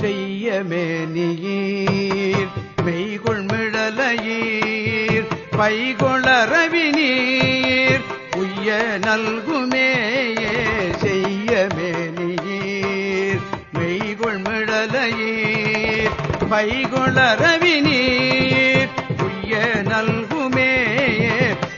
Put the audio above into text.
செய்ய மேனியீர் மெய்கொள் மிடலையீர். பைகொளரவி நீர் உய்ய நல்குமேயே செய்ய மேனியீர் மெய்கொள் மிடலையீர். பைகொளரவி நீர்